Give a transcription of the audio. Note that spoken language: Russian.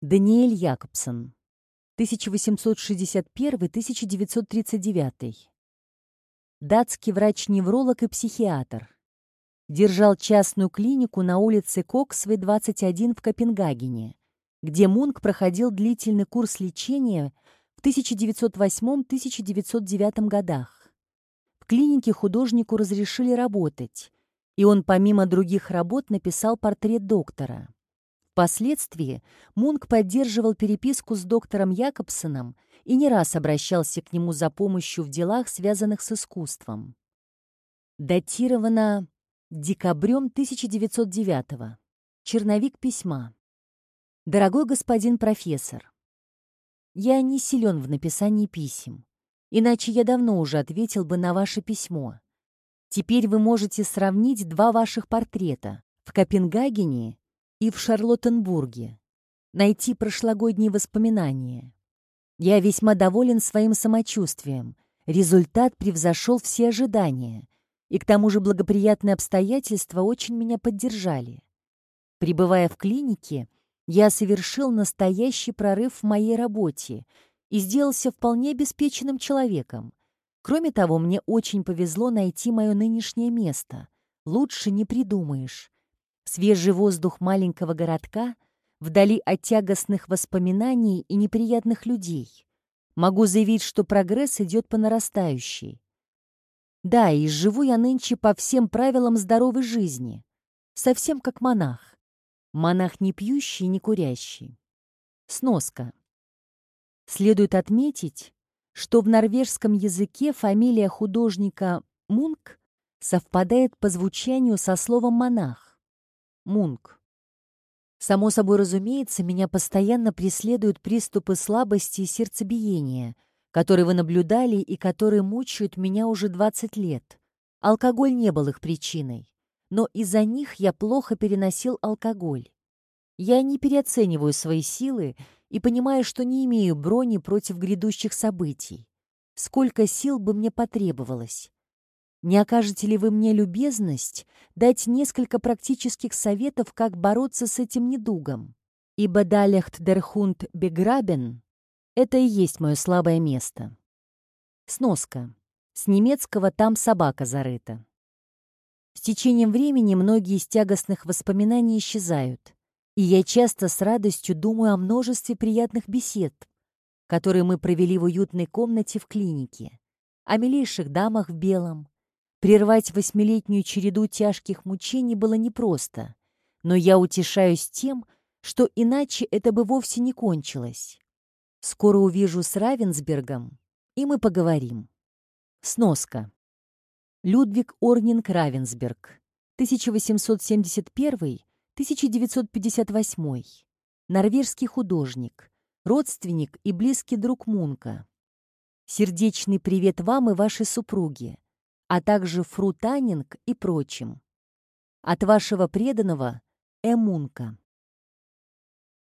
Даниэль Якобсон. 1861-1939. Датский врач-невролог и психиатр. Держал частную клинику на улице Коксвей, 21 в Копенгагене, где Мунк проходил длительный курс лечения в 1908-1909 годах. В клинике художнику разрешили работать, и он помимо других работ написал портрет доктора. Впоследствии Мунк поддерживал переписку с доктором Якобсоном и не раз обращался к нему за помощью в делах, связанных с искусством. Датировано декабрем 1909 Черновик письма. «Дорогой господин профессор, я не силен в написании писем, иначе я давно уже ответил бы на ваше письмо. Теперь вы можете сравнить два ваших портрета в Копенгагене и в Шарлоттенбурге, найти прошлогодние воспоминания. Я весьма доволен своим самочувствием. Результат превзошел все ожидания. И к тому же благоприятные обстоятельства очень меня поддержали. Прибывая в клинике, я совершил настоящий прорыв в моей работе и сделался вполне обеспеченным человеком. Кроме того, мне очень повезло найти мое нынешнее место. Лучше не придумаешь. Свежий воздух маленького городка — вдали от тягостных воспоминаний и неприятных людей. Могу заявить, что прогресс идет по нарастающей. Да, и живу я нынче по всем правилам здоровой жизни, совсем как монах. Монах не пьющий не курящий. Сноска. Следует отметить, что в норвежском языке фамилия художника Мунк совпадает по звучанию со словом «монах». Мунк. Само собой разумеется, меня постоянно преследуют приступы слабости и сердцебиения, которые вы наблюдали и которые мучают меня уже 20 лет. Алкоголь не был их причиной, но из-за них я плохо переносил алкоголь. Я не переоцениваю свои силы и понимаю, что не имею брони против грядущих событий. Сколько сил бы мне потребовалось? Не окажете ли вы мне любезность дать несколько практических советов, как бороться с этим недугом? Ибо далехт дерхунд беграбен — это и есть мое слабое место. Сноска. С немецкого «там собака зарыта». С течением времени многие из тягостных воспоминаний исчезают, и я часто с радостью думаю о множестве приятных бесед, которые мы провели в уютной комнате в клинике, о милейших дамах в белом, Прервать восьмилетнюю череду тяжких мучений было непросто, но я утешаюсь тем, что иначе это бы вовсе не кончилось. Скоро увижу с Равенсбергом, и мы поговорим. Сноска. Людвиг Орнинг Равенсберг, 1871-1958. Норвежский художник, родственник и близкий друг Мунка. Сердечный привет вам и вашей супруге а также фрутанинг и прочим. От вашего преданного Эмунка.